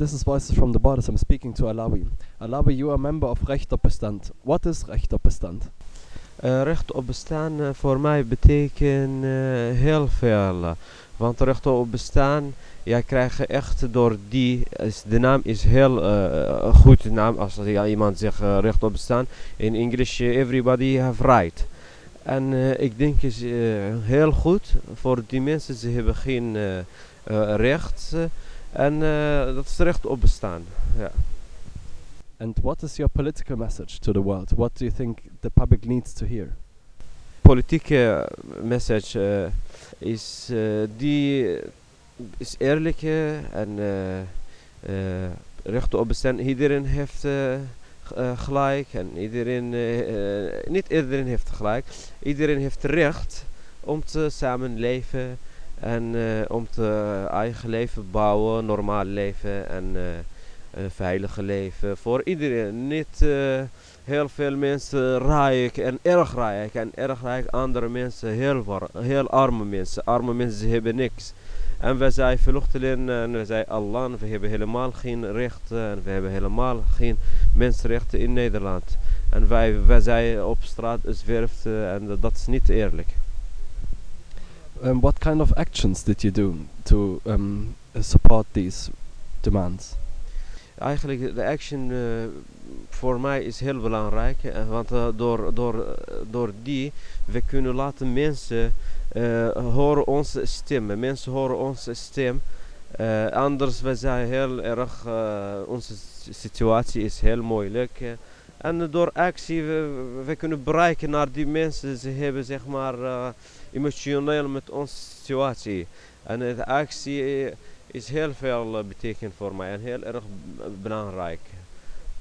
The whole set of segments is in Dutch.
This is Voices from the Borders. I'm speaking to Alawi. Alawi, you are member of Recht op Bestand. What is Recht op Bestand? Eh, recht op bestaan eh, voor mij betekent eh, heel veel. want recht op bestaan, jij krijgt echt door die, de naam is heel goede naam. Als ja, iemand zegt recht op bestaan, in Engels everybody have right. En ik denk is heel goed voor die mensen, ze hebben geen recht. Eh, en eh, dat is recht op bestaan. Ja. And what is your political message to the world? What do you think the public needs to hear? politieke message eh, is eh, die is eerlijk eh, en eh, eh, recht op bestaan. Iedereen heeft eh, eh, gelijk en iedereen, eh, eh, niet iedereen heeft gelijk. Iedereen heeft recht om te samenleven en eh, om te eigen leven bouwen, normaal leven en eh, een veilige leven voor iedereen. Niet eh, heel veel mensen rijk en erg rijk en erg rijk. Andere mensen heel, heel arme mensen. Arme mensen hebben niks. En wij zijn vluchtelingen en we zijn Allah. We hebben helemaal geen rechten en we hebben helemaal geen mensenrechten in Nederland. En wij, wij zijn op straat zwerft eh, en dat is niet eerlijk. Um, what kind of actions did you do to um, support these demands? Eigenlijk de action eh, voor mij is heel belangrijk. eh, want eh, door, door, door die we kunnen laten mensen horen onze stemmen. Mensen horen onze stem. Anders we zijn heel erg, onze situatie is heel moeilijk. En door actie we, we kunnen bereiken naar die mensen. Ze hebben zeg maar eh, emotioneel met onze situatie. En de actie is heel veel eh, betekend voor mij en heel erg belangrijk.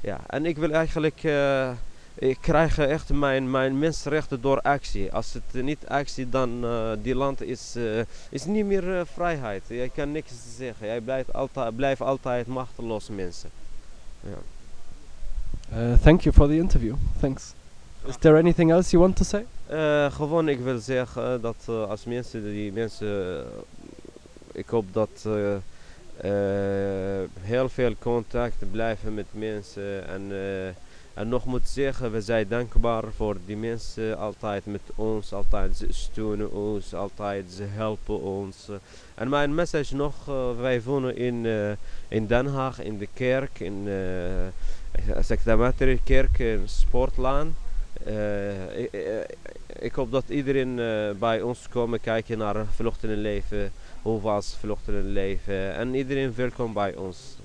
Ja, en ik wil eigenlijk, eh, ik krijg echt mijn, mijn mensenrechten door actie. Als het niet actie, dan uh, die land is, is niet meer vrijheid. Jij kan niks zeggen. Jij blijft altijd, blijft altijd machteloos mensen. Ja. Uh, thank you for the interview. Thanks. Is there anything else you want to say? Eh, gewoon, ik wil zeggen dat eh, als mensen, die mensen, eh, ik hoop dat eh, eh, heel veel contact blijven met mensen. En, eh, en nog moet zeggen, we zijn dankbaar voor die mensen altijd met ons, altijd ze steunen ons, altijd ze helpen ons. eh. En mijn message nog, eh, wij wonen in, eh, in Den Haag, in de kerk, in de kerk, in Sportlaan. Eh, ik, eh, ik hoop dat iedereen eh, bij ons komen kijken naar vluchtelingenleven, hoe was vluchtelingenleven en iedereen welkom bij ons.